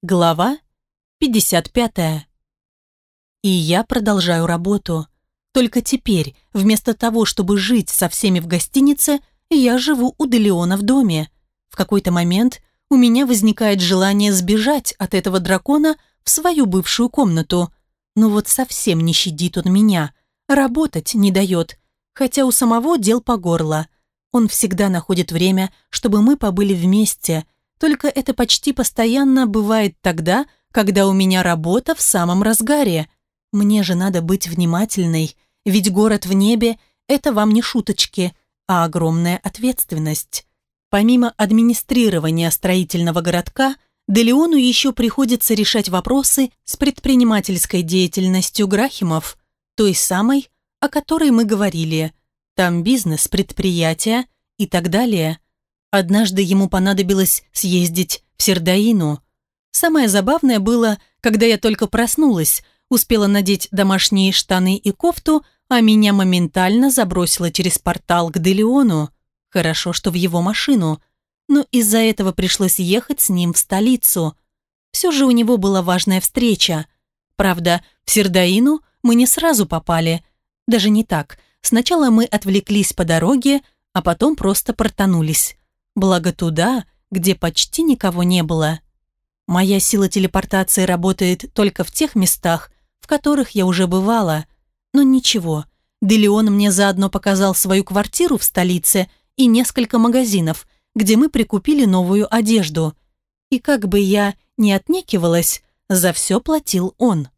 Глава 55. И я продолжаю работу. Только теперь, вместо того, чтобы жить со всеми в гостинице, я живу у Делеона в доме. В какой-то момент у меня возникает желание сбежать от этого дракона в свою бывшую комнату. Но вот совсем не щадит он меня. Работать не дает. Хотя у самого дел по горло. Он всегда находит время, чтобы мы побыли вместе – только это почти постоянно бывает тогда, когда у меня работа в самом разгаре. Мне же надо быть внимательной, ведь город в небе – это вам не шуточки, а огромная ответственность. Помимо администрирования строительного городка, Делеону еще приходится решать вопросы с предпринимательской деятельностью Грахимов, той самой, о которой мы говорили. Там бизнес, предприятия и так далее – Однажды ему понадобилось съездить в Сердаину. Самое забавное было, когда я только проснулась, успела надеть домашние штаны и кофту, а меня моментально забросило через портал к Делиону. Хорошо, что в его машину. Но из-за этого пришлось ехать с ним в столицу. Все же у него была важная встреча. Правда, в Сердаину мы не сразу попали. Даже не так. Сначала мы отвлеклись по дороге, а потом просто портанулись. Благо туда, где почти никого не было. Моя сила телепортации работает только в тех местах, в которых я уже бывала. Но ничего, Делеон мне заодно показал свою квартиру в столице и несколько магазинов, где мы прикупили новую одежду. И как бы я ни отнекивалась, за все платил он.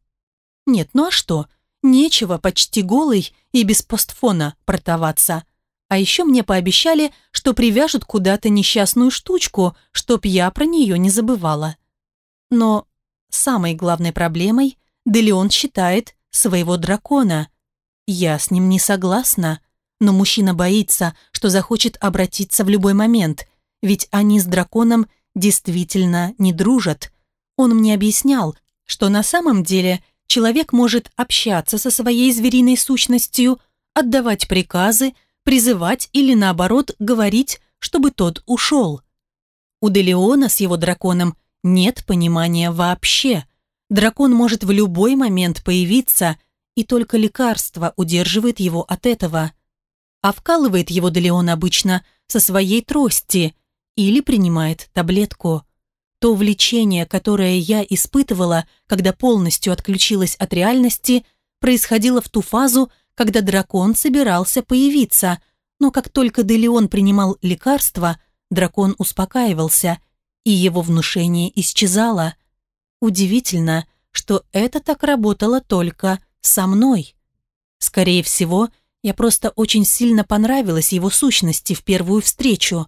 Нет, ну а что? Нечего почти голый и без постфона протоваться. А еще мне пообещали, что привяжут куда-то несчастную штучку, чтоб я про нее не забывала. Но самой главной проблемой Делеон считает своего дракона. Я с ним не согласна, но мужчина боится, что захочет обратиться в любой момент, ведь они с драконом действительно не дружат. Он мне объяснял, что на самом деле человек может общаться со своей звериной сущностью, отдавать приказы, призывать или наоборот говорить, чтобы тот ушел. У Делеона с его драконом нет понимания вообще. Дракон может в любой момент появиться, и только лекарство удерживает его от этого. А вкалывает его Делеон обычно со своей трости или принимает таблетку. То влечение, которое я испытывала, когда полностью отключилась от реальности, происходило в ту фазу, когда дракон собирался появиться, но как только Делеон принимал лекарство, дракон успокаивался, и его внушение исчезало. Удивительно, что это так работало только со мной. Скорее всего, я просто очень сильно понравилась его сущности в первую встречу.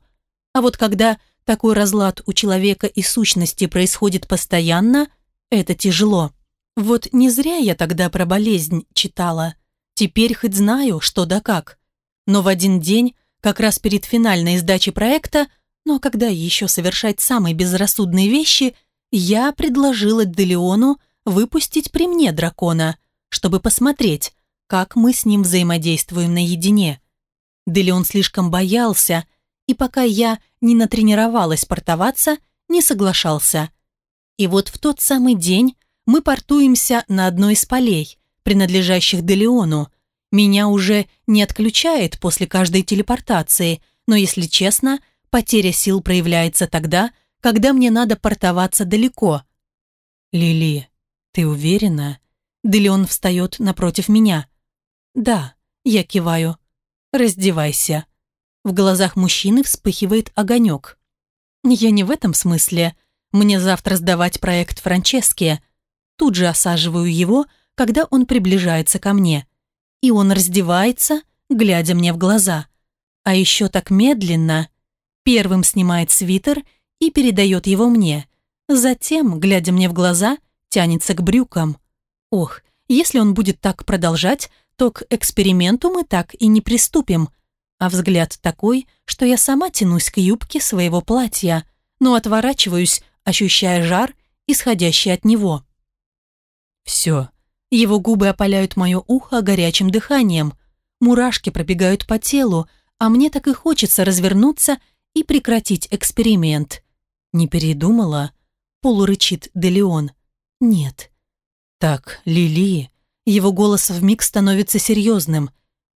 А вот когда такой разлад у человека и сущности происходит постоянно, это тяжело. Вот не зря я тогда про болезнь читала. Теперь хоть знаю, что да как. Но в один день, как раз перед финальной сдачей проекта, но когда еще совершать самые безрассудные вещи, я предложила Делеону выпустить при мне дракона, чтобы посмотреть, как мы с ним взаимодействуем наедине. Делеон слишком боялся, и пока я не натренировалась портоваться, не соглашался. И вот в тот самый день мы портуемся на одной из полей, принадлежащих Делеону. Меня уже не отключает после каждой телепортации, но, если честно, потеря сил проявляется тогда, когда мне надо портоваться далеко. «Лили, ты уверена?» Делеон встает напротив меня. «Да», я киваю. «Раздевайся». В глазах мужчины вспыхивает огонек. «Я не в этом смысле. Мне завтра сдавать проект Франчески. Тут же осаживаю его, когда он приближается ко мне. И он раздевается, глядя мне в глаза. А еще так медленно. Первым снимает свитер и передает его мне. Затем, глядя мне в глаза, тянется к брюкам. Ох, если он будет так продолжать, то к эксперименту мы так и не приступим. А взгляд такой, что я сама тянусь к юбке своего платья, но отворачиваюсь, ощущая жар, исходящий от него. «Все, его губы опаляют мое ухо горячим дыханием. Мурашки пробегают по телу, а мне так и хочется развернуться и прекратить эксперимент. «Не передумала?» — полурычит Делеон. «Нет». «Так, Лили...» Его голос вмиг становится серьезным.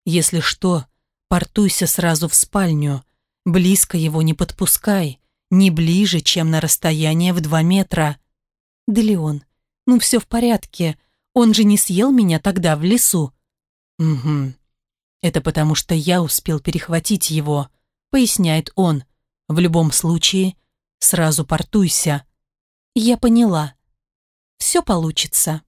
«Если что, портуйся сразу в спальню. Близко его не подпускай. Не ближе, чем на расстояние в два метра». «Делеон, ну все в порядке», он же не съел меня тогда в лесу». «Угу. Это потому что я успел перехватить его», — поясняет он. «В любом случае, сразу портуйся». «Я поняла. Все получится».